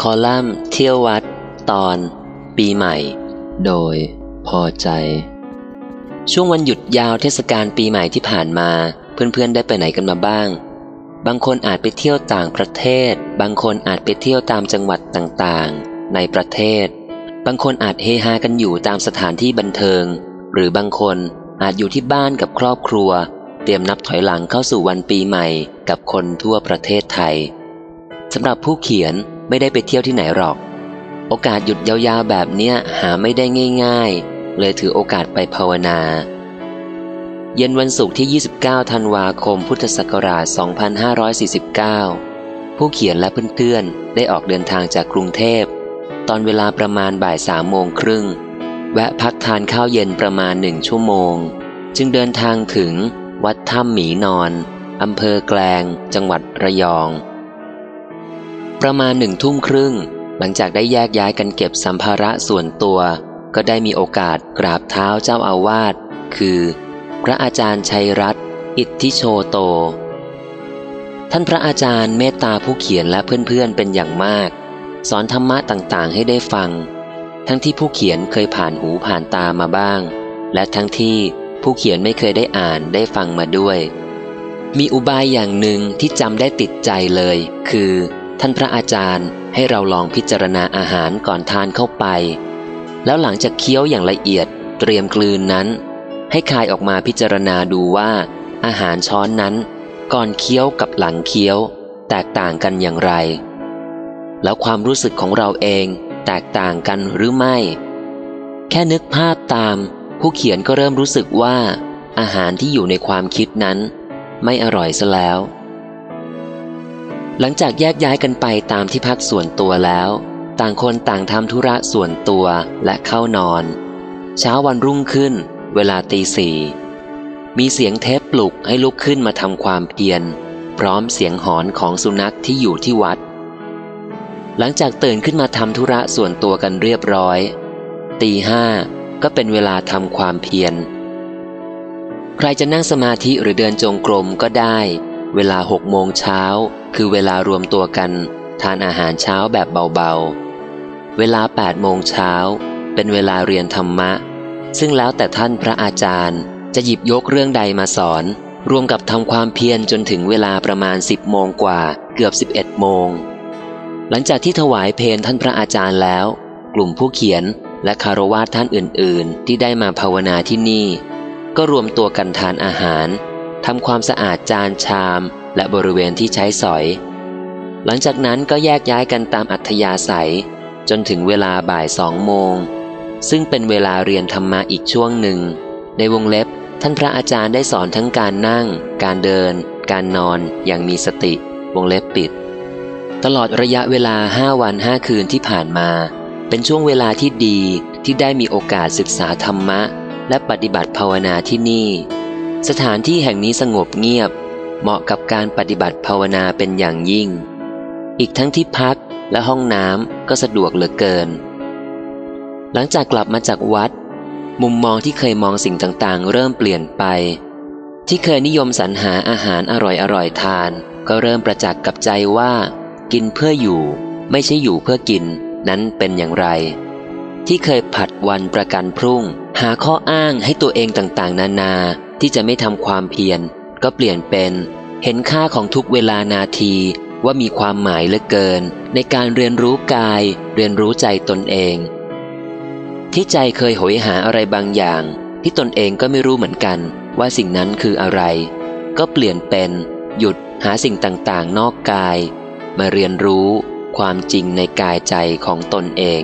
คอลัมน์เที่ยววัด ตอน ปีใหม่ โดย พอใจ ช่วงวันหยุดยาวเทศกาลปีใหม่ที่ผ่านมา เพื่อนๆได้ไปไหนกันมาบ้าง บางคนอาจไปเที่ยวต่างประเทศ บางคนอาจไปเที่ยวตามจังหวัดต่างๆ ในประเทศ บางคนอาจเฮฮากันอยู่ตามสถานที่บันเทิง หรือบางคนอาจอยู่ที่บ้านกับครอบครัว เตรียมนับถอยหลังเข้าสู่วันปีใหม่กับคนทั่วประเทศไทยสำหรับผู้เขียน ไม่ได้ไปเที่ยวที่ไหนหรอก โอกาสหยุดยาวๆแบบเนี้ยหาไม่ได้ง่ายๆ เลยถือโอกาสไปภาวนา เย็นวันศุกร์ที่ 29 ธันวาคม พุทธศักราช 2549 ผู้เขียนและเพื่อนๆ ได้ออกเดินทางจากกรุงเทพ ตอนเวลาประมาณบ่ายสามโมงครึ่ง แวะพักทานข้าวเย็นประมาณหนึ่งชั่วโมง จึงเดินทางถึงวัดถ้ำหมีนอนอำเภอแกลง จังหวัดระยอง ประมาณหนึ่งทุ่มครึ่ง หลังจากได้แยกย้ายกันเก็บสัมภาระส่วนตัว ก็ได้มีโอกาสกราบเท้าเจ้าอาวาสคือ พระอาจารย์ชัยรัตน์อิทธิโชโต ท่านพระอาจารย์เมตตาผู้เขียนและเพื่อนๆเป็นอย่างมาก สอนธรรมะต่างๆให้ได้ฟัง ทั้งที่ผู้เขียนเคยผ่านหูผ่านตามาบ้าง และทั้งที่ผู้เขียนไม่เคยได้อ่านได้ฟังมาด้วย มีอุบายอย่างหนึ่งที่จำได้ติดใจเลย คือ ท่านพระอาจารย์ให้เราลองพิจารณาอาหารก่อนทานเข้าไป แล้วหลังจากเคี้ยวอย่างละเอียดเตรียมกลืนนั้น ให้คายออกมาพิจารณาดูว่า อาหารช้อนนั้น ก่อนเคี้ยวกับหลังเคี้ยว แตกต่างกันอย่างไร แล้วความรู้สึกของเราเองแตกต่างกันหรือไม่ แค่นึกภาพตาม ผู้เขียนก็เริ่มรู้สึกว่า อาหารที่อยู่ในความคิดนั้น ไม่อร่อยซะแล้ว หลังจากแยกย้ายกันไปตามที่พักส่วนตัวแล้ว ต่างคนต่างทำธุระส่วนตัวและเข้านอน เช้าวันรุ่งขึ้น เวลาตีสี่มีเสียงเทปปลุกให้ลุกขึ้นมาทำความเพียร พร้อมเสียงหอนของสุนัขที่อยู่ที่วัด หลังจากตื่นขึ้นมาทำธุระส่วนตัวกันเรียบร้อย ตีห้าก็เป็นเวลาทำความเพียร ใครจะนั่งสมาธิหรือเดินจงกรมก็ได้ เวลาหกโมงเช้า คือเวลารวมตัวกัน ทานอาหารเช้าแบบเบาๆ เวลา8โมงเช้า เป็นเวลาเรียนธรรมะ ซึ่งแล้วแต่ท่านพระอาจารย์จะหยิบยกเรื่องใดมาสอน รวมกับทำความเพียรจนถึงเวลาประมาณ 10โมงกว่าเกือบ 11โมง หลังจากที่ถวายเพลท่านพระอาจารย์แล้ว กลุ่มผู้เขียนและคารวะท่านอื่น ๆ ที่ได้มาภาวนาที่นี่ ก็รวมตัวกันทานอาหารทำความสะอาดจานชาม และบริเวณที่ใช้สอย หลังจากนั้นก็แยกย้ายกันตามอัธยาศัย จนถึงเวลาบ่ายสองโมง ซึ่งเป็นเวลาเรียนธรรมะอีกช่วงหนึ่ง ในวงเล็บท่านพระอาจารย์ได้สอนทั้งการนั่ง การเดิน การนอนอย่างมีสติ วงเล็บปิด ตลอดระยะเวลาห้าวันห้าคืนที่ผ่านมา เป็นช่วงเวลาที่ดีที่ได้มีโอกาสศึกษาธรรมะ และปฏิบัติภาวนาที่นี่ สถานที่แห่งนี้สงบเงียบ เหมาะกับการปฏิบัติภาวนาเป็นอย่างยิ่ง อีกทั้งที่พักและห้องน้ำก็สะดวกเหลือเกิน หลังจากกลับมาจากวัด มุมมองที่เคยมองสิ่งต่างๆ เริ่มเปลี่ยนไป ที่เคยนิยมสรรหาอาหารอร่อยๆทาน ก็เริ่มประจักษ์กับใจว่า กินเพื่ออยู่ ไม่ใช่อยู่เพื่อกินนั้นเป็นอย่างไร ที่เคยผัดวันประกันพรุ่ง หาข้ออ้างให้ตัวเองต่างๆ นานาที่จะไม่ทำความเพียร ก็เปลี่ยนเป็น เห็นค่าของทุกเวลานาทีว่ามีความหมายเหลือเกิน ในการเรียนรู้กาย เรียนรู้ใจตนเอง ที่ใจเคยโหยหาอะไรบางอย่าง ที่ตนเองก็ไม่รู้เหมือนกันว่าสิ่งนั้นคืออะไร ก็เปลี่ยนเป็น หยุดหาสิ่งต่างๆ นอกกาย มาเรียนรู้ความจริงในกายใจของตนเอง